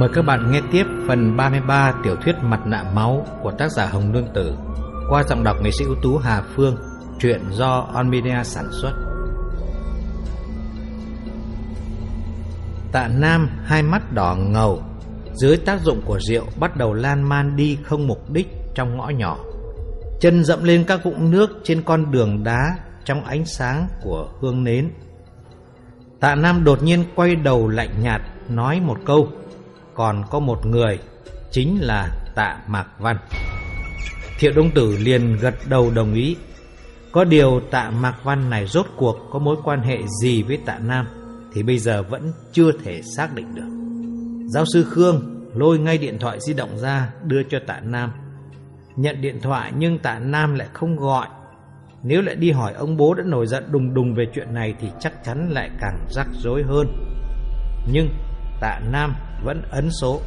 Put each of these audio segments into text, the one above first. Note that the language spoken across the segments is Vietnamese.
Mời các bạn nghe tiếp phần 33 tiểu thuyết Mặt nạ máu của tác giả Hồng Nương Tử qua giọng đọc nghệ sĩ ưu tú Hà Phương, truyện do On Media sản xuất. Tạ Nam hai mắt đỏ ngầu, dưới tác dụng của rượu bắt đầu lan man đi không mục đích trong ngõ nhỏ. Chân dậm lên các vũng nước trên con đường đá trong ánh sáng của hương nến. Tạ Nam đột nhiên quay đầu lạnh nhạt nói một câu còn có một người, chính là Tạ Mạc Văn. Thiệu Đông Tử liền gật đầu đồng ý. Có điều Tạ Mạc Văn này rốt cuộc có mối quan hệ gì với Tạ Nam thì bây giờ vẫn chưa thể xác định được. Giáo sư Khương lôi ngay điện thoại di động ra đưa cho Tạ Nam. Nhận điện thoại nhưng Tạ Nam lại không gọi. Nếu lại đi hỏi ông bố đã nổi giận đùng đùng về chuyện này thì chắc chắn lại càng rắc rối hơn. Nhưng Tạ Nam vẫn ấn số.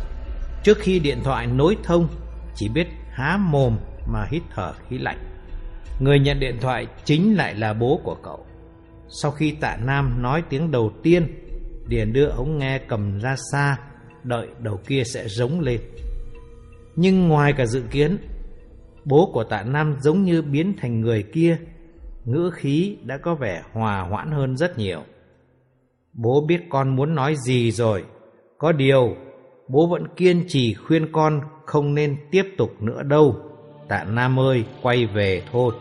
Trước khi điện thoại nối thông, chỉ biết há mồm mà hít thở khí lạnh. Người nhận điện thoại chính lại là bố của cậu. Sau khi tạ Nam nói tiếng đầu tiên, Điền đưa ống nghe cầm ra xa, đợi đầu kia sẽ rống lên. Nhưng ngoài cả dự kiến, bố của tạ Nam giống như biến thành người kia, ngữ khí đã có vẻ hòa hoãn hơn rất nhiều. Bố biết con muốn nói gì rồi, có điều, bố vẫn kiên trì khuyên con không nên tiếp tục nữa đâu. Tạ Nam ơi, quay về thôi.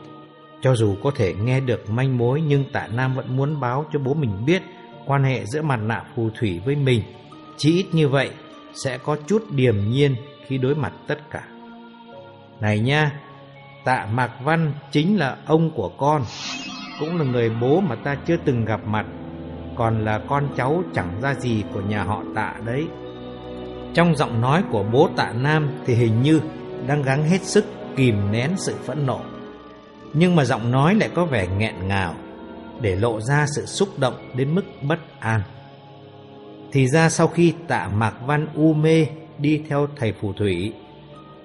Cho dù có thể nghe được manh mối nhưng Tạ Nam vẫn muốn báo cho bố mình biết quan hệ giữa mặt nạ phù thủy với mình. Chỉ ít như vậy sẽ có chút điềm nhiên khi đối mặt tất cả. Này nha, Tạ Mạc Văn chính là ông của con, cũng là người bố mà ta chưa từng gặp mặt còn là con cháu chẳng ra gì của nhà họ tạ đấy. Trong giọng nói của bố tạ Nam thì hình như đang gắng hết sức kìm nén sự phẫn nộ. Nhưng mà giọng nói lại có vẻ nghẹn ngào, để lộ ra sự xúc động đến mức bất an. Thì ra sau khi tạ Mạc Văn u mê đi theo thầy phù thủy,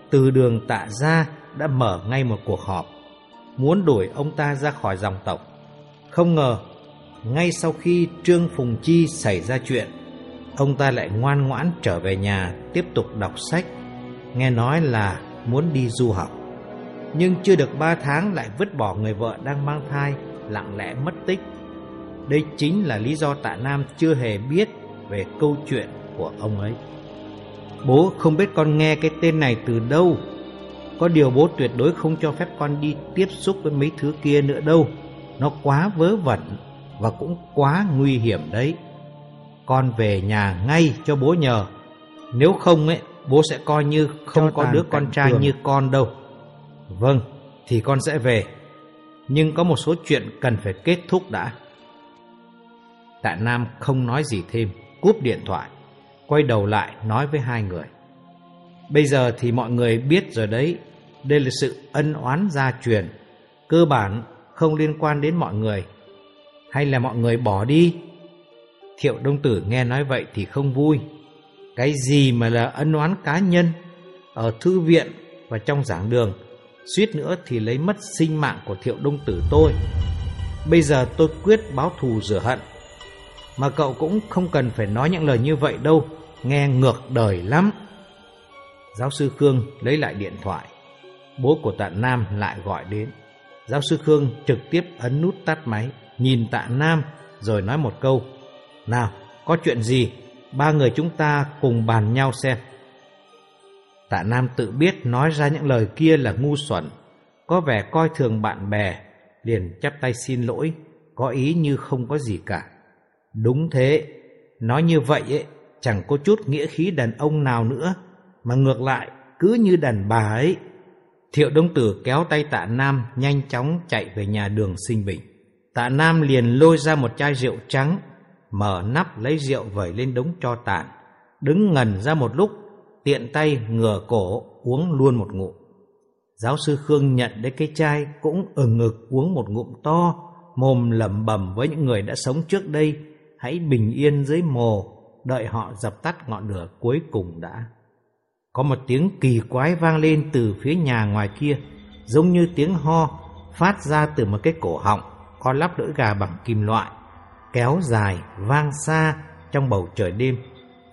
từ đường tạ ra đã mở ngay một cuộc họp, muốn đuổi ông ta ra khỏi dòng tộc. Không ngờ ngay sau khi Trương Phùng Chi xảy ra chuyện, ông ta lại ngoan ngoãn trở về nhà tiếp tục đọc sách, nghe nói là muốn đi du học. Nhưng chưa được ba tháng lại vứt bỏ người vợ đang mang thai, lặng lẽ mất tích. Đây chính là lý do tạ Nam chưa hề biết về câu chuyện của ông ấy. Bố không biết con nghe cái tên này từ đâu. Có điều bố tuyệt đối không cho phép con đi tiếp xúc với mấy thứ kia nữa đâu. Nó quá vớ vẩn và cũng quá nguy hiểm đấy. Con về nhà ngay cho bố nhờ. Nếu không ấy, bố sẽ coi như không có đứa con trai như con đâu. Vâng, thì con sẽ về. Nhưng có một số chuyện cần phải kết thúc đã. Tạ Nam không nói gì thêm, cúp điện thoại, quay đầu lại nói với hai người. Bây giờ thì mọi người biết rồi đấy, đây là sự ân oán gia truyền, cơ bản không liên quan đến mọi người hay là mọi người bỏ đi? Thiệu Đông Tử nghe nói vậy thì không vui. Cái gì mà là ân oán cá nhân? Ở thư viện và trong giảng đường, suýt nữa thì lấy mất sinh mạng của Thiệu Đông Tử tôi. Bây giờ tôi quyết báo thù rửa hận. Mà cậu cũng không cần phải nói những lời như vậy đâu, nghe ngược đời lắm. Giáo sư Khương lấy lại điện thoại. Bố của tạ Nam lại gọi đến. Giáo sư Khương trực tiếp ấn nút tắt máy nhìn tạ Nam rồi nói một câu. Nào, có chuyện gì? Ba người chúng ta cùng bàn nhau xem. Tạ Nam tự biết nói ra những lời kia là ngu xuẩn, có vẻ coi thường bạn bè, liền chắp tay xin lỗi, có ý như không có gì cả. Đúng thế, nói như vậy ấy, chẳng có chút nghĩa khí đàn ông nào nữa, mà ngược lại cứ như đàn bà ấy. Thiệu Đông Tử kéo tay tạ Nam nhanh chóng chạy về nhà đường sinh bình. Tạ Nam liền lôi ra một chai rượu trắng, mở nắp lấy rượu vẩy lên đống cho tàn, đứng ngần ra một lúc, tiện tay ngửa cổ uống luôn một ngụm. Giáo sư Khương nhận lấy cái chai cũng ở ngực uống một ngụm to, mồm lẩm bẩm với những người đã sống trước đây, hãy bình yên dưới mồ, đợi họ dập tắt ngọn lửa cuối cùng đã. Có một tiếng kỳ quái vang lên từ phía nhà ngoài kia, giống như tiếng ho phát ra từ một cái cổ họng có lắp lưỡi gà bằng kim loại, kéo dài, vang xa trong bầu trời đêm,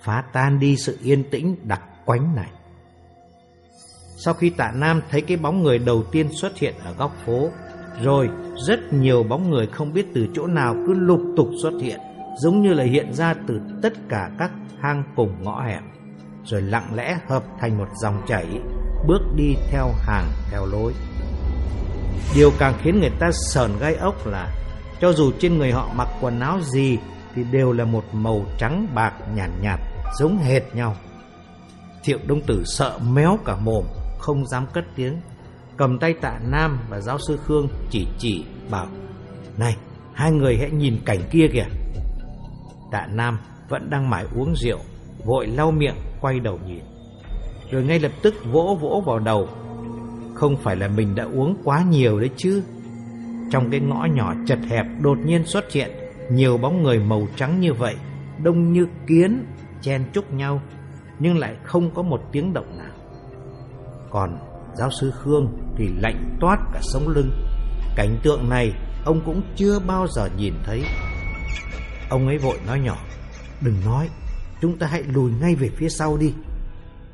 phá tan đi sự yên tĩnh đặc quánh này. Sau khi tạ Nam thấy cái bóng người đầu tiên xuất hiện ở góc phố, rồi rất nhiều bóng người không biết từ chỗ nào cứ lục tục xuất hiện, giống như là hiện ra từ tất cả các hang cùng ngõ hẻm, rồi lặng lẽ hợp thành một dòng chảy, bước đi theo hàng theo lối. Điều càng khiến người ta sờn gai ốc là cho dù trên người họ mặc quần áo gì thì đều là một màu trắng bạc nhàn nhạt, nhạt giống hệt nhau. Thiệu Đông Tử sợ méo cả mồm, không dám cất tiếng, cầm tay tạ Nam và giáo sư Khương chỉ chỉ bảo, Này, hai người hãy nhìn cảnh kia kìa. Tạ Nam vẫn đang mải uống rượu, vội lau miệng, quay đầu nhìn. Rồi ngay lập tức vỗ vỗ vào đầu. Không phải là mình đã uống quá nhiều đấy chứ. Trong cái ngõ nhỏ chật hẹp đột nhiên xuất hiện nhiều bóng người màu trắng như vậy, đông như kiến, chen chúc nhau, nhưng lại không có một tiếng động nào. Còn giáo sư Khương thì lạnh toát cả sống lưng. Cảnh tượng này ông cũng chưa bao giờ nhìn thấy. Ông ấy vội nói nhỏ, đừng nói, chúng ta hãy lùi ngay về phía sau đi.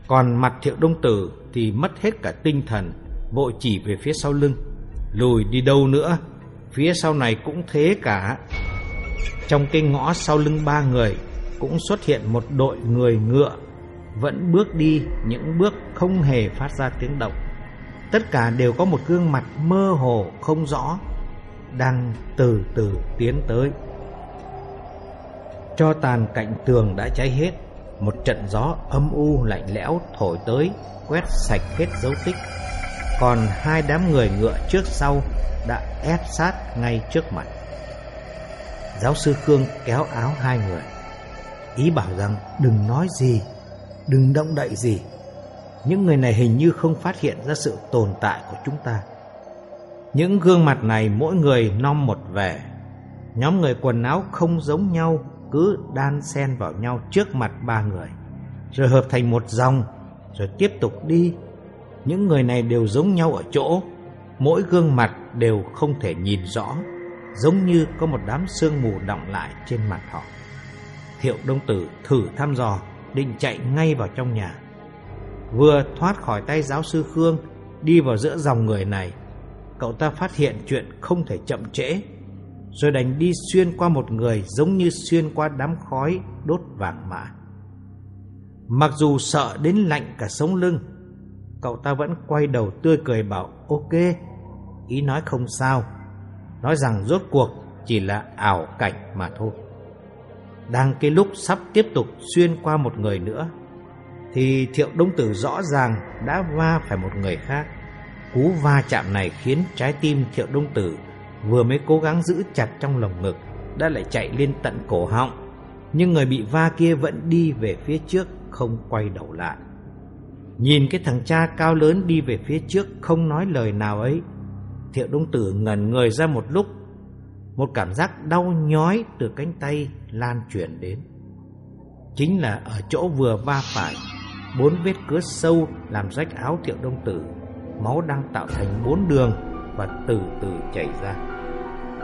Còn mặt thiệu đông tử thì mất hết cả tinh thần, vội chỉ về phía sau lưng. Lùi đi đâu nữa, phía sau này cũng thế cả. Trong cái ngõ sau lưng ba người cũng xuất hiện một đội người ngựa vẫn bước đi những bước không hề phát ra tiếng động. Tất cả đều có một gương mặt mơ hồ không rõ đang từ từ tiến tới. Cho tàn cạnh tường đã cháy hết, một trận gió âm u lạnh lẽo thổi tới, quét sạch hết dấu tích. Còn hai đám người ngựa trước sau đã ép sát ngay trước mặt. Giáo sư Khương kéo áo hai người, ý bảo rằng đừng nói gì, đừng động đậy gì. Những người này hình như không phát hiện ra sự tồn tại của chúng ta. Những gương mặt này mỗi người nom một vẻ. Nhóm người quần áo không giống nhau cứ đan xen vào nhau trước mặt ba người, rồi hợp thành một dòng, rồi tiếp tục đi. Những người này đều giống nhau ở chỗ, mỗi gương mặt đều không thể nhìn rõ, giống như có một đám sương mù đọng lại trên mặt họ. Thiệu Đông Tử thử thăm dò, định chạy ngay vào trong nhà. Vừa thoát khỏi tay giáo sư Khương, đi vào giữa dòng người này, cậu ta phát hiện chuyện không thể chậm trễ rồi đành đi xuyên qua một người giống như xuyên qua đám khói đốt vàng mã. Mặc dù sợ đến lạnh cả sống lưng, cậu ta vẫn quay đầu tươi cười bảo ok, ý nói không sao, nói rằng rốt cuộc chỉ là ảo cảnh mà thôi. Đang cái lúc sắp tiếp tục xuyên qua một người nữa, thì Thiệu Đông Tử rõ ràng đã va phải một người khác. Cú va chạm này khiến trái tim Thiệu Đông Tử vừa mới cố gắng giữ chặt trong lồng ngực đã lại chạy lên tận cổ họng nhưng người bị va kia vẫn đi về phía trước không quay đầu lại nhìn cái thằng cha cao lớn đi về phía trước không nói lời nào ấy thiệu đông tử ngẩn người ra một lúc một cảm giác đau nhói từ cánh tay lan truyền đến chính là ở chỗ vừa va phải bốn vết cứa sâu làm rách áo thiệu đông tử máu đang tạo thành bốn đường và từ từ chảy ra.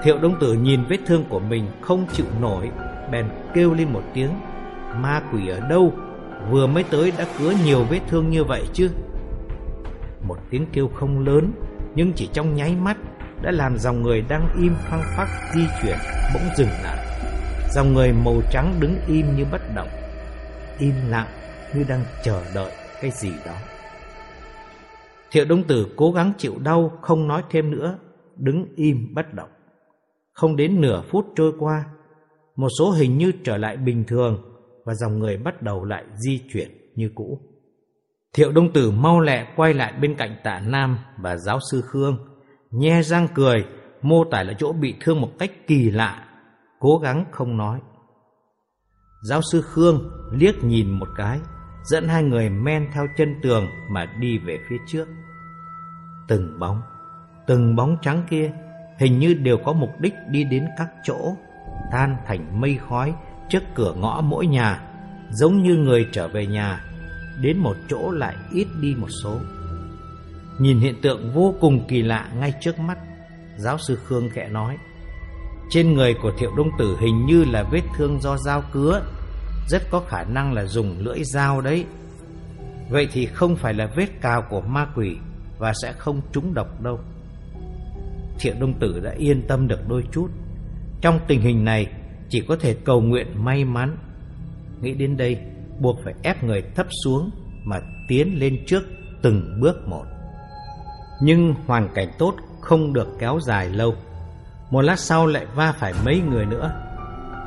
Thiệu Đông Tử nhìn vết thương của mình không chịu nổi, bèn kêu lên một tiếng. Ma quỷ ở đâu? Vừa mới tới đã cứa nhiều vết thương như vậy chứ? Một tiếng kêu không lớn, nhưng chỉ trong nháy mắt đã làm dòng người đang im phăng phắc di chuyển bỗng dừng lại. Dòng người màu trắng đứng im như bất động, im lặng như đang chờ đợi cái gì đó. Thiệu Đông Tử cố gắng chịu đau không nói thêm nữa, đứng im bất động. Không đến nửa phút trôi qua, một số hình như trở lại bình thường và dòng người bắt đầu lại di chuyển như cũ. Thiệu Đông Tử mau lẹ quay lại bên cạnh tạ Nam và giáo sư Khương, nhe răng cười, mô tả lại chỗ bị thương một cách kỳ lạ, cố gắng không nói. Giáo sư Khương liếc nhìn một cái, dẫn hai người men theo chân tường mà đi về phía trước. Từng bóng, từng bóng trắng kia hình như đều có mục đích đi đến các chỗ, tan thành mây khói trước cửa ngõ mỗi nhà, giống như người trở về nhà, đến một chỗ lại ít đi một số. Nhìn hiện tượng vô cùng kỳ lạ ngay trước mắt, giáo sư Khương khẽ nói, trên người của Thiệu Đông Tử hình như là vết thương do dao cứa, Rất có khả năng là dùng lưỡi dao đấy. Vậy thì không phải là vết cào của ma quỷ Và sẽ không trúng độc đâu. Thiệu Đông Tử đã yên tâm được đôi chút. Trong tình hình này chỉ có thể cầu nguyện may mắn. Nghĩ đến đây, Buộc phải ép người thấp xuống Mà tiến lên trước từng bước một. Nhưng hoàn cảnh tốt không được kéo dài lâu. Một lát sau lại va phải mấy người nữa.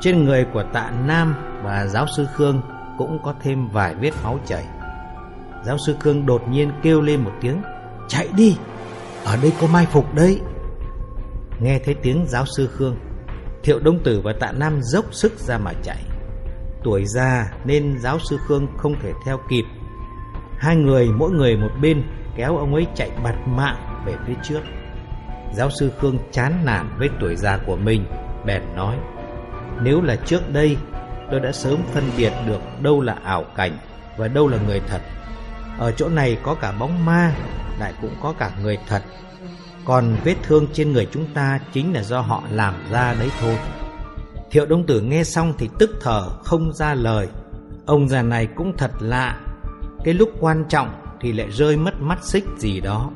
Trên người của tạ Nam và giáo sư Khương Cũng có thêm vài vết máu chảy. Giáo sư Khương đột nhiên kêu lên một tiếng, Chạy đi! Ở đây có mai phục đấy! Nghe thấy tiếng giáo sư Khương Thiệu Đông Tử và Tạ Nam dốc sức ra mà chạy. Tuổi già nên giáo sư Khương không thể theo kịp. Hai người, mỗi người một bên, kéo ông ấy chạy bạt mạng về phía trước. Giáo sư Khương chán nản với tuổi già của mình, Bèn nói, Nếu là trước đây, tôi đã sớm phân biệt được đâu là ảo cảnh và đâu là người thật. Ở chỗ này có cả bóng ma, lại cũng có cả người thật còn vết thương trên người chúng ta chính là do họ làm ra đấy thôi. Thiệu Đông Tử nghe xong thì tức thở, không ra lời. Ông già này cũng thật lạ. Cái lúc quan trọng thì lại rơi mất mắt xích gì đó.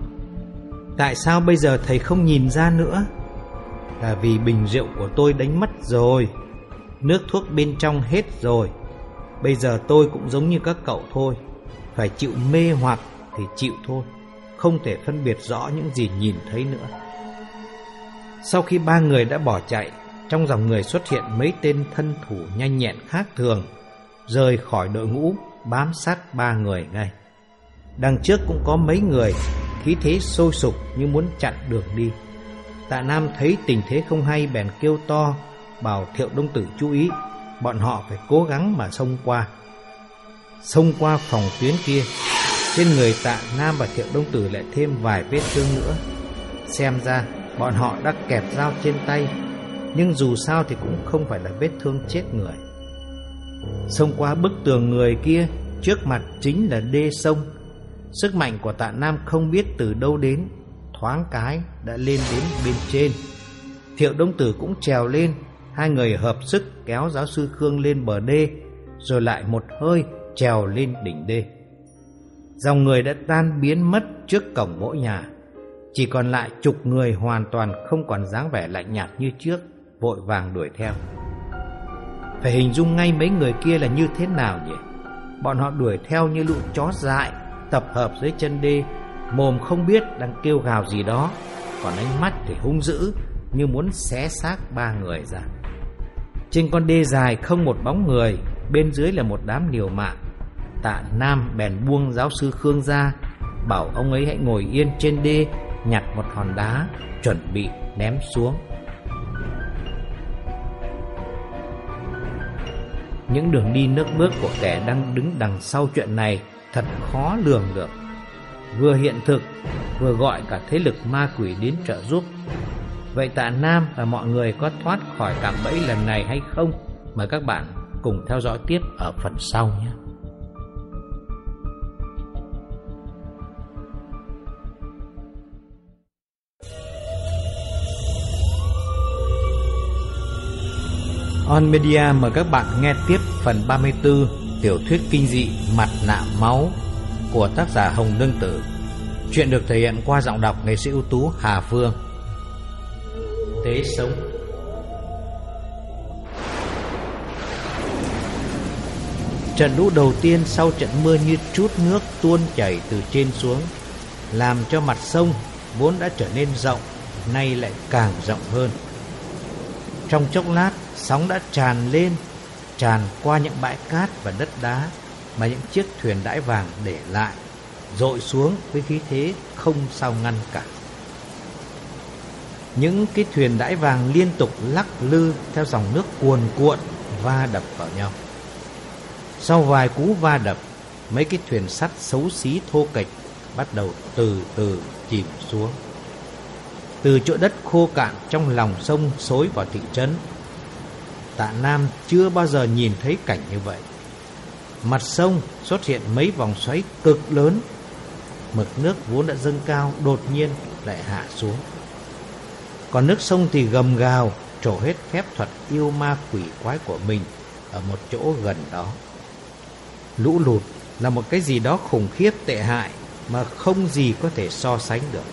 Tại sao bây giờ thầy không nhìn ra nữa? Là vì bình rượu của tôi đánh mất rồi. Nước thuốc bên trong hết rồi. Bây giờ tôi cũng giống như các cậu thôi. Phải chịu mê hoặc thì chịu thôi không thể phân biệt rõ những gì nhìn thấy nữa. Sau khi ba người đã bỏ chạy, trong dòng người xuất hiện mấy tên thân thủ nhanh nhẹn khác thường, rời khỏi đội ngũ, bám sát ba người ngay. Đằng trước cũng có mấy người, khí thế sôi sục như muốn chặn đường đi. Tạ Nam thấy tình thế không hay bèn kêu to, bảo Thiệu Đông Tử chú ý, bọn họ phải cố gắng mà xông qua. Xông qua phòng tuyến kia, trên người tạ Nam và Thiệu Đông Tử lại thêm vài vết thương nữa. Xem ra, bọn họ đã kẹp dao trên tay, Nhưng dù sao thì cũng không phải là vết thương chết người. Xông qua bức tường người kia, Trước mặt chính là đê sông. Sức mạnh của tạ Nam không biết từ đâu đến, Thoáng cái đã lên đến bên trên. Thiệu Đông Tử cũng trèo lên, Hai người hợp sức kéo giáo sư Khương lên bờ đê, Rồi lại một hơi trèo lên đỉnh đê. Dòng người đã tan biến mất trước cổng mỗi nhà. Chỉ còn lại chục người hoàn toàn không còn dáng vẻ lạnh nhạt như trước, Vội vàng đuổi theo. Phải hình dung ngay mấy người kia là như thế nào nhỉ? Bọn họ đuổi theo như lũ chó dại, Tập hợp dưới chân đê, Mồm không biết đang kêu gào gì đó, Còn ánh mắt thì hung dữ Như muốn xé xác ba người ra. Trên con đê dài không một bóng người, Bên dưới là một đám liều mạng. Tạ Nam bèn buông giáo sư Khương ra, Bảo ông ấy hãy ngồi yên trên đê, Nhặt một hòn đá, Chuẩn bị ném xuống. Những đường đi nước bước của kẻ đang đứng đằng sau chuyện này Thật khó lường được. Vừa hiện thực, Vừa gọi cả thế lực ma quỷ đến trợ giúp. Vậy tạ Nam và mọi người có thoát khỏi cạm bẫy lần này hay không? Mời các bạn cùng theo dõi tiếp ở phần sau nhé. On Media mời các bạn nghe tiếp phần 34 tiểu thuyết kinh dị Mặt nạ máu của tác giả Hồng Nương Tử. Chuyện được thể hiện qua giọng đọc nghệ sĩ ưu tú Hà Phương. Tế sống Trận lũ đầu tiên sau trận mưa như chút nước tuôn chảy từ trên xuống, làm cho mặt sông vốn đã trở nên rộng, nay lại càng rộng hơn. Trong chốc lát, sóng đã tràn lên, tràn qua những bãi cát và đất đá mà những chiếc thuyền đãi vàng để lại, dội xuống với khí thế không sao ngăn cản. Những cái thuyền đãi vàng liên tục lắc lư theo dòng nước cuồn cuộn va đập vào nhau. Sau vài cú va đập, mấy cái thuyền sắt xấu xí thô kệch bắt đầu từ từ chìm xuống. Từ chỗ đất khô cạn trong lòng sông xối vào thị trấn Tạ Nam chưa bao giờ nhìn thấy cảnh như vậy. Mặt sông xuất hiện mấy vòng xoáy cực lớn. Mực nước vốn đã dâng cao đột nhiên lại hạ xuống. Còn nước sông thì gầm gào, trổ hết phép thuật yêu ma quỷ quái của mình ở một chỗ gần đó. Lũ lụt là một cái gì đó khủng khiếp tệ hại mà không gì có thể so sánh được.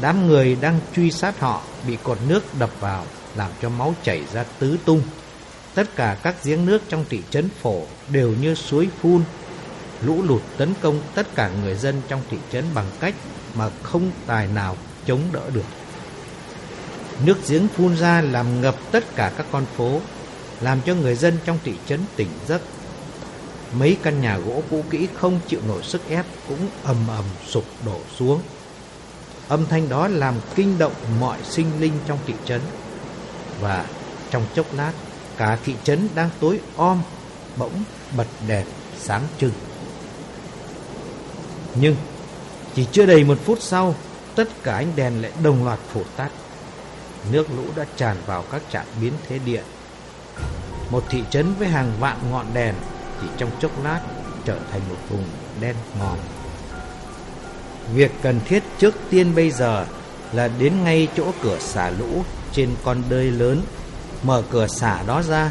Đám người đang truy sát họ bị cột nước đập vào làm cho máu chảy ra tứ tung. Tất cả các giếng nước trong thị trấn phổ đều như suối phun. Lũ lụt tấn công tất cả người dân trong thị trấn bằng cách mà không tài nào chống đỡ được. Nước giếng phun ra làm ngập tất cả các con phố, làm cho người dân trong thị trấn tỉnh giấc. Mấy căn nhà gỗ cũ kỹ không chịu nổi sức ép cũng ầm ầm sụp đổ xuống. Âm thanh đó làm kinh động mọi sinh linh trong thị trấn. Và trong chốc lát, cả thị trấn đang tối om, bỗng bật đèn sáng trưng. Nhưng chỉ chưa đầy một phút sau, tất cả ánh đèn lại đồng loạt phổ tắt. Nước lũ đã tràn vào các trạm biến thế điện. Một thị trấn với hàng vạn ngọn đèn chỉ trong chốc lát trở thành một vùng đen ngòm. Việc cần thiết trước tiên bây giờ là đến ngay chỗ cửa xả lũ trên con đơi lớn, mở cửa xả đó ra.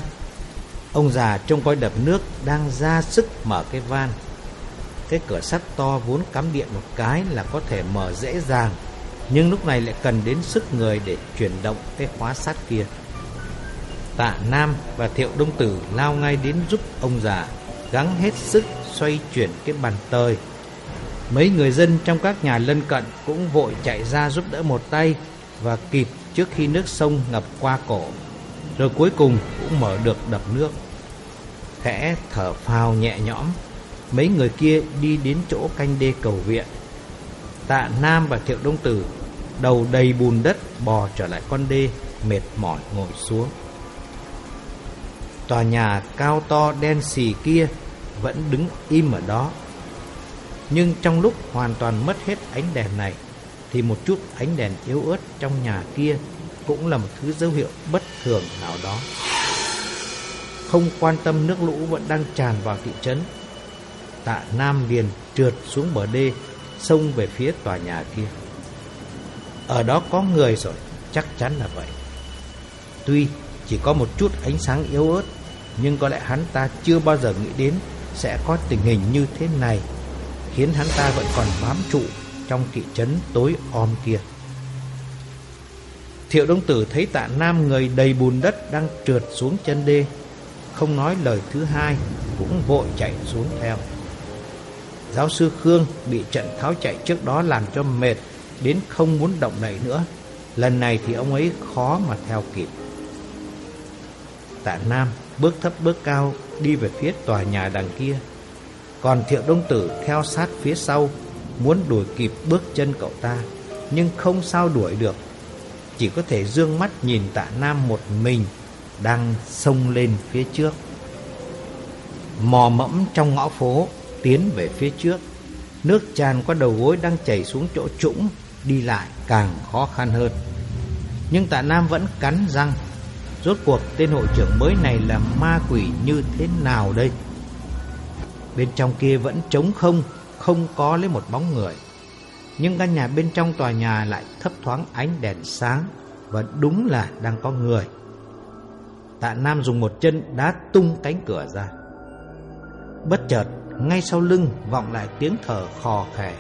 Ông già trông coi đập nước đang ra sức mở cái van. Cái cửa sắt to vốn cắm điện một cái là có thể mở dễ dàng, nhưng lúc này lại cần đến sức người để chuyển động cái khóa sắt kia. Tạ Nam và Thiệu Đông Tử lao ngay đến giúp ông già, gắng hết sức xoay chuyển cái bàn tơi Mấy người dân trong các nhà lân cận cũng vội chạy ra giúp đỡ một tay và kịp trước khi nước sông ngập qua cổ. Rồi cuối cùng cũng mở được đập nước. Khẽ thở phào nhẹ nhõm, mấy người kia đi đến chỗ canh đê cầu viện. Tạ Nam và Thiệu Đông Tử đầu đầy bùn đất bò trở lại con đê, mệt mỏi ngồi xuống. Tòa nhà cao to đen xì kia vẫn đứng im ở đó nhưng trong lúc hoàn toàn mất hết ánh đèn này thì một chút ánh đèn yếu ớt trong nhà kia Cũng là một thứ dấu hiệu bất thường nào đó. Không quan tâm nước lũ vẫn đang tràn vào thị trấn, Tạ Nam liền trượt xuống bờ đê, Xông về phía tòa nhà kia. Ở đó có người rồi, Chắc chắn là vậy. Tuy chỉ có một chút ánh sáng yếu ớt, Nhưng có lẽ hắn ta chưa bao giờ nghĩ đến Sẽ có tình hình như thế này, khiến hắn ta vẫn còn bám trụ trong thị trấn tối om kia. Thiệu Đông Tử thấy tạ Nam người đầy bùn đất đang trượt xuống chân đê, không nói lời thứ hai, cũng vội chạy xuống theo. Giáo sư Khương bị trận tháo chạy trước đó làm cho mệt đến không muốn động đậy nữa. Lần này thì ông ấy khó mà theo kịp. Tạ Nam bước thấp bước cao đi về phía tòa nhà đằng kia. Còn Thiệu Đông Tử theo sát phía sau Muốn đuổi kịp bước chân cậu ta Nhưng không sao đuổi được. Chỉ có thể dương mắt nhìn tạ Nam một mình Đang xông lên phía trước. Mò mẫm trong ngõ phố Tiến về phía trước. Nước tràn qua đầu gối đang chảy xuống chỗ trũng Đi lại càng khó khăn hơn. Nhưng tạ Nam vẫn cắn răng Rốt cuộc tên hội trưởng mới này là ma quỷ như thế nào đây? Bên trong kia vẫn trống không, không có lấy một bóng người. Nhưng căn nhà bên trong tòa nhà lại thấp thoáng ánh đèn sáng và đúng là đang có người. Tạ Nam dùng một chân đá tung cánh cửa ra. Bất chợt, ngay sau lưng vọng lại tiếng thở khò khè.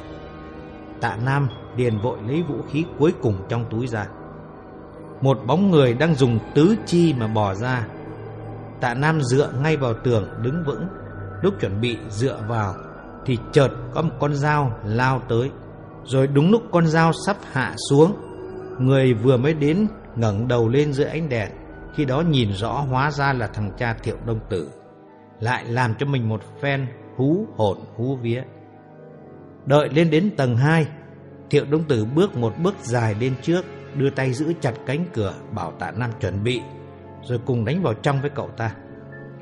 Tạ Nam liền vội lấy vũ khí cuối cùng trong túi ra. Một bóng người đang dùng tứ chi mà bò ra. Tạ Nam dựa ngay vào tường đứng vững Lúc chuẩn bị dựa vào thì chợt có một con dao lao tới. Rồi đúng lúc con dao sắp hạ xuống Người vừa mới đến ngẩng đầu lên giữa ánh đèn. Khi đó nhìn rõ hóa ra là thằng cha Thiệu Đông Tử Lại làm cho mình một phen hú hồn hú vía. Đợi lên đến tầng hai, Thiệu Đông Tử bước một bước dài lên trước Đưa tay giữ chặt cánh cửa Bảo tạ Nam chuẩn bị Rồi cùng đánh vào trong với cậu ta.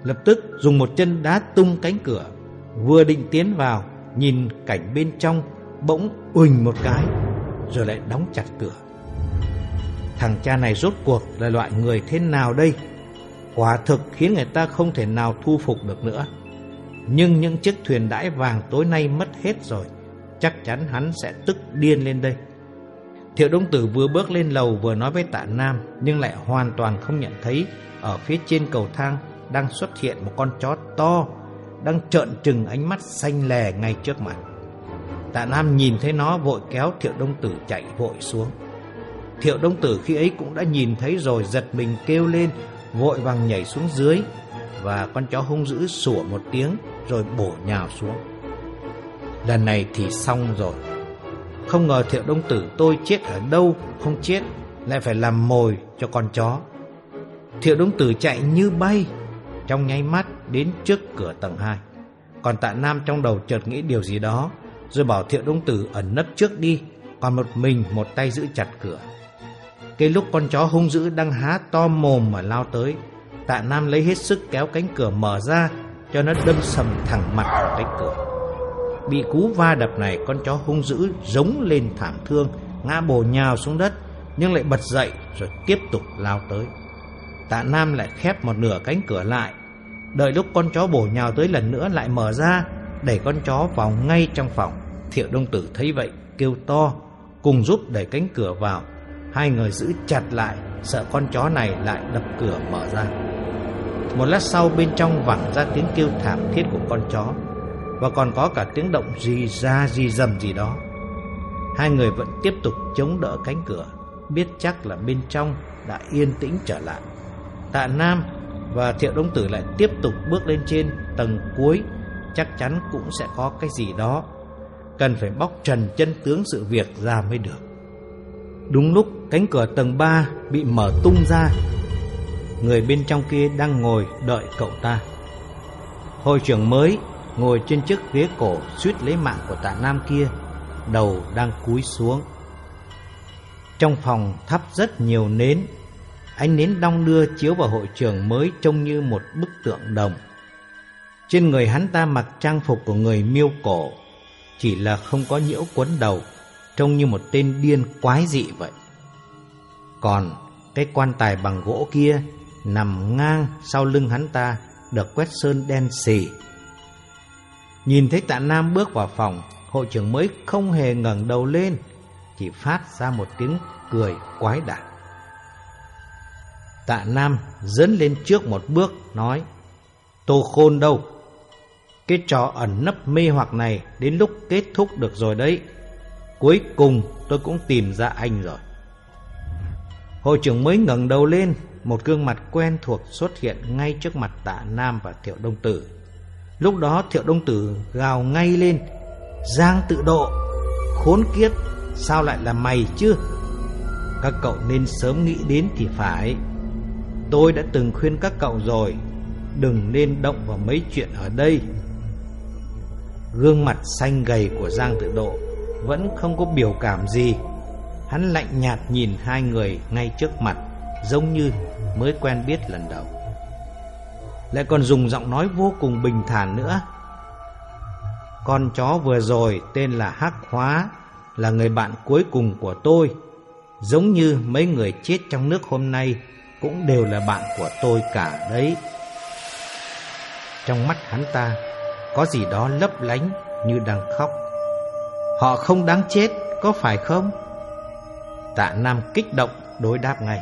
Lập tức dùng một chân đá tung cánh cửa Vừa định tiến vào Nhìn cảnh bên trong Bỗng ùnh một cái Rồi lại đóng chặt cửa. Thằng cha này rốt cuộc là loại người thế nào đây? Quả thực khiến người ta không thể nào thu phục được nữa. Nhưng những chiếc thuyền đãi vàng tối nay mất hết rồi Chắc chắn hắn sẽ tức điên lên đây. Thiệu Đông Tử vừa bước lên lầu vừa nói với tạ Nam Nhưng lại hoàn toàn không nhận thấy Ở phía trên cầu thang đang xuất hiện một con chó to, đang trợn trừng ánh mắt xanh lè ngay trước mặt. Tạ Nam nhìn thấy nó vội kéo Thiệu Đông Tử chạy vội xuống. Thiệu Đông Tử khi ấy cũng đã nhìn thấy rồi giật mình kêu lên, vội vàng nhảy xuống dưới và con chó hung dữ sủa một tiếng rồi bổ nhào xuống. Lần này thì xong rồi. Không ngờ Thiệu Đông Tử tôi chết ở đâu không chết lại phải làm mồi cho con chó. Thiệu Đông Tử chạy như bay trong nháy mắt đến trước cửa tầng 2. Còn Tạ Nam trong đầu chợt nghĩ điều gì đó rồi bảo Thiệu Đông Tử ẩn nấp trước đi, còn một mình một tay giữ chặt cửa. Cái lúc con chó hung dữ đang há to mồm mà lao tới, Tạ Nam lấy hết sức kéo cánh cửa mở ra cho nó đâm sầm thẳng mặt vào cánh cửa. Bị cú va đập này, con chó hung dữ giống lên thảm thương, ngã bổ nhào xuống đất, nhưng lại bật dậy rồi tiếp tục lao tới. Tạ Nam lại khép một nửa cánh cửa lại, đợi lúc con chó bổ nhào tới lần nữa lại mở ra, đẩy con chó vào ngay trong phòng. Thiệu Đông Tử thấy vậy, kêu to, cùng giúp đẩy cánh cửa vào. Hai người giữ chặt lại, sợ con chó này lại đập cửa mở ra. Một lát sau bên trong vẳng ra tiếng kêu thảm thiết của con chó và còn có cả tiếng động gì ra gì dầm gì đó. Hai người vẫn tiếp tục chống đỡ cánh cửa, biết chắc là bên trong đã yên tĩnh trở lại. Tạ Nam và Thiệu Đông Tử lại tiếp tục bước lên trên tầng cuối, chắc chắn cũng sẽ có cái gì đó. Cần phải bóc trần chân tướng sự việc ra mới được. Đúng lúc cánh cửa tầng 3 bị mở tung ra, người bên trong kia đang ngồi đợi cậu ta. Hội trưởng mới ngồi trên chiếc ghế cổ suýt lấy mạng của tạ nam kia, đầu đang cúi xuống. Trong phòng thắp rất nhiều nến, ánh nến đong đưa chiếu vào hội trường mới trông như một bức tượng đồng. Trên người hắn ta mặc trang phục của người miêu cổ, chỉ là không có nhiễu quấn đầu, trông như một tên điên quái dị vậy. Còn cái quan tài bằng gỗ kia nằm ngang sau lưng hắn ta được quét sơn đen xì. Nhìn thấy tạ Nam bước vào phòng, hội trưởng mới không hề ngẩng đầu lên, chỉ phát ra một tiếng cười quái đản. Tạ Nam dẫn lên trước một bước, nói, Tô Khôn đâu? Cái trò ẩn nấp mê hoặc này đến lúc kết thúc được rồi đấy. Cuối cùng tôi cũng tìm ra anh rồi. Hội trưởng mới ngẩng đầu lên, một gương mặt quen thuộc xuất hiện ngay trước mặt tạ Nam và Thiệu Đông Tử. Lúc đó Thiệu Đông Tử gào ngay lên, Giang tự độ, khốn kiếp, sao lại là mày chứ? Các cậu nên sớm nghĩ đến thì phải. Tôi đã từng khuyên các cậu rồi, đừng nên động vào mấy chuyện ở đây. Gương mặt xanh gầy của Giang tự độ vẫn không có biểu cảm gì. Hắn lạnh nhạt nhìn hai người ngay trước mặt, giống như mới quen biết lần đầu. Lại còn dùng giọng nói vô cùng bình thản nữa. Con chó vừa rồi tên là Hắc Hóa, là người bạn cuối cùng của tôi. Giống như mấy người chết trong nước hôm nay cũng đều là bạn của tôi cả đấy. Trong mắt hắn ta có gì đó lấp lánh như đang khóc. Họ không đáng chết, có phải không? Tạ Nam kích động đối đáp ngay.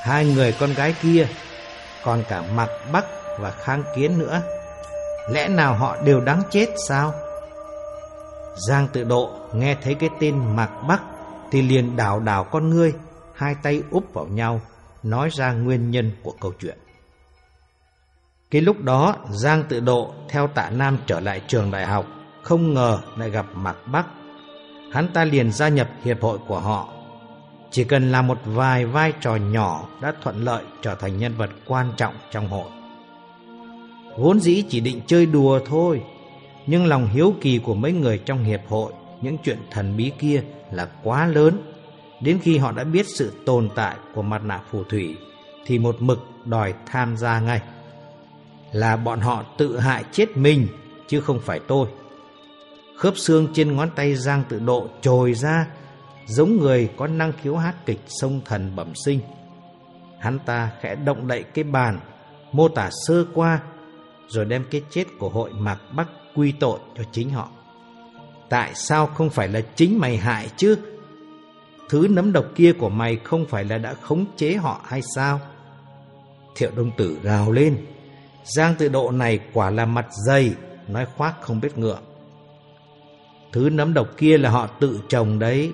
Hai người con gái kia, còn cả Mạc Bắc và Khang Kiến nữa. Lẽ nào họ đều đáng chết sao? Giang tự độ nghe thấy cái tên Mạc Bắc thì liền đảo đảo con ngươi, hai tay úp vào nhau, nói ra nguyên nhân của câu chuyện. Cái lúc đó, Giang tự độ theo tạ Nam trở lại trường đại học, Không ngờ lại gặp Mạc Bắc. Hắn ta liền gia nhập hiệp hội của họ. Chỉ cần là một vài vai trò nhỏ Đã thuận lợi trở thành nhân vật quan trọng trong hội. Vốn dĩ chỉ định chơi đùa thôi, Nhưng lòng hiếu kỳ của mấy người trong hiệp hội, Những chuyện thần bí kia là quá lớn. Đến khi họ đã biết sự tồn tại của mặt nạ phù thủy Thì một mực đòi tham gia ngay là bọn họ tự hại chết mình chứ không phải tôi. Khớp xương trên ngón tay Giang tự độ trồi ra giống người có năng khiếu hát kịch sông thần bẩm sinh. Hắn ta khẽ động đậy cái bàn, mô tả sơ qua, rồi đem cái chết của hội Mạc Bắc quy tội cho chính họ. Tại sao không phải là chính mày hại chứ? Thứ nấm độc kia của mày không phải là đã khống chế họ hay sao? Thiệu Đông Tử gào lên. Giang tự độ này quả là mặt dày, nói khoác không biết ngượng. Thứ nấm độc kia là họ tự trồng đấy.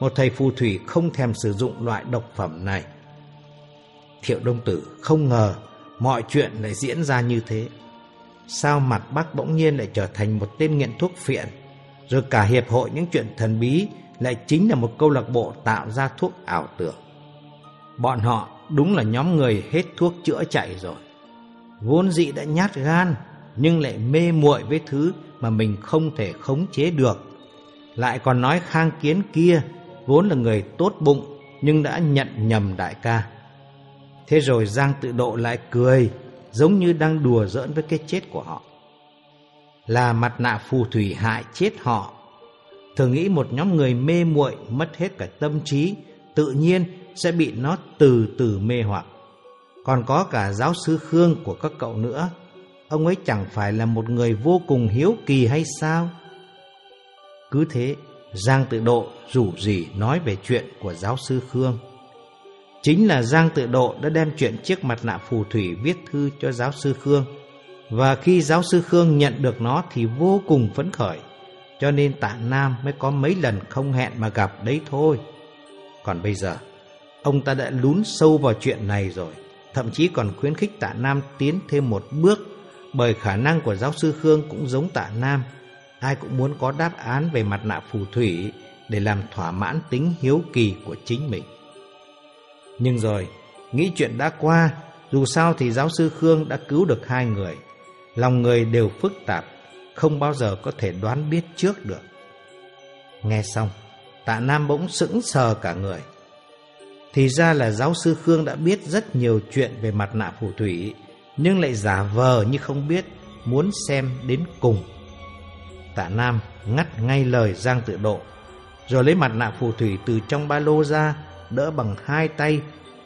Một thầy phù thủy không thèm sử dụng loại độc phẩm này. Thiệu Đông Tử không ngờ mọi chuyện lại diễn ra như thế. Sao mặt bác bỗng nhiên lại trở thành một tên nghiện thuốc phiện, rồi cả hiệp hội những chuyện thần bí lại chính là một câu lạc bộ tạo ra thuốc ảo tưởng. Bọn họ đúng là nhóm người hết thuốc chữa chạy rồi. Vốn dị đã nhát gan, nhưng lại mê muội với thứ mà mình không thể khống chế được. Lại còn nói khang kiến kia, vốn là người tốt bụng, nhưng đã nhận nhầm đại ca. Thế rồi Giang tự độ lại cười, giống như đang đùa giỡn với cái chết của họ. Là mặt nạ phù thủy hại chết họ. Thường nghĩ một nhóm người mê muội mất hết cả tâm trí, tự nhiên sẽ bị nó từ từ mê hoặc. Còn có cả giáo sư Khương của các cậu nữa. Ông ấy chẳng phải là một người vô cùng hiếu kỳ hay sao? Cứ thế, Giang tự độ rủ rỉ nói về chuyện của giáo sư Khương. Chính là Giang tự độ đã đem chuyện chiếc mặt nạ phù thủy viết thư cho giáo sư Khương. Và khi giáo sư Khương nhận được nó thì vô cùng phấn khởi. Cho nên tạ Nam mới có mấy lần không hẹn mà gặp đấy thôi. Còn bây giờ, ông ta đã lún sâu vào chuyện này rồi. Thậm chí còn khuyến khích tạ Nam tiến thêm một bước. Bởi khả năng của giáo sư Khương cũng giống tạ Nam. Ai cũng muốn có đáp án về mặt nạ phù thủy để làm thỏa mãn tính hiếu kỳ của chính mình. Nhưng rồi, nghĩ chuyện đã qua, dù sao thì giáo sư Khương đã cứu được hai người. Lòng người đều phức tạp, không bao giờ có thể đoán biết trước được. Nghe xong, tạ Nam bỗng sững sờ cả người. Thì ra là giáo sư Khương đã biết rất nhiều chuyện về mặt nạ phù thủy, nhưng lại giả vờ như không biết, muốn xem đến cùng. Tạ Nam ngắt ngay lời Giang tự độ, rồi lấy mặt nạ phù thủy từ trong ba lô ra, đỡ bằng hai tay,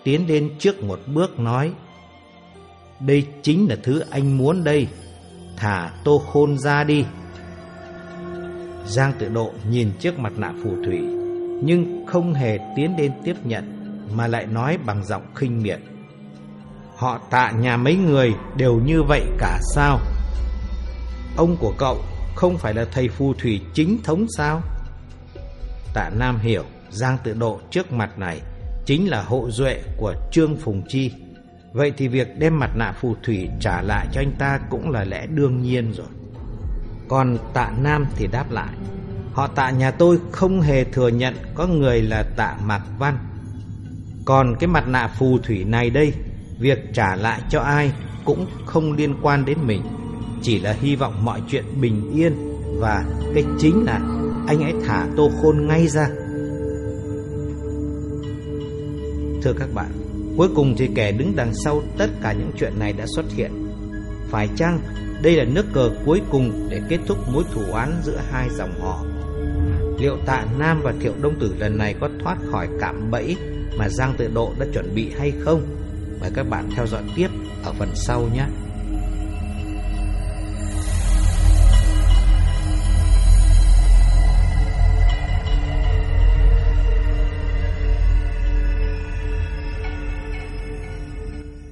tiến lên trước một bước nói Đây chính là thứ anh muốn đây, thả tô khôn ra đi. Giang tự độ nhìn chiếc mặt nạ phù thủy, nhưng không hề tiến đến tiếp nhận, mà lại nói bằng giọng khinh miệt. Họ tạ nhà mấy người đều như vậy cả sao? Ông của cậu không phải là thầy phù thủy chính thống sao? Tạ Nam hiểu Giang tự độ trước mặt này chính là hộ duệ của Trương Phùng Chi. Vậy thì việc đem mặt nạ phù thủy trả lại cho anh ta cũng là lẽ đương nhiên rồi. Còn tạ Nam thì đáp lại, họ tạ nhà tôi không hề thừa nhận có người là tạ Mạc Văn. Còn cái mặt nạ phù thủy này đây, việc trả lại cho ai cũng không liên quan đến mình. Chỉ là hy vọng mọi chuyện bình yên và cái chính là anh hãy thả tô khôn ngay ra. Thưa các bạn, cuối cùng thì kẻ đứng đằng sau tất cả những chuyện này đã xuất hiện. Phải chăng đây là nước cờ cuối cùng để kết thúc mối thù oán giữa hai dòng họ? Liệu tạ Nam và Thiệu Đông Tử lần này có thoát khỏi cạm bẫy mà Giang Tự Độ đã chuẩn bị hay không? Mời các bạn theo dõi tiếp ở phần sau nhé.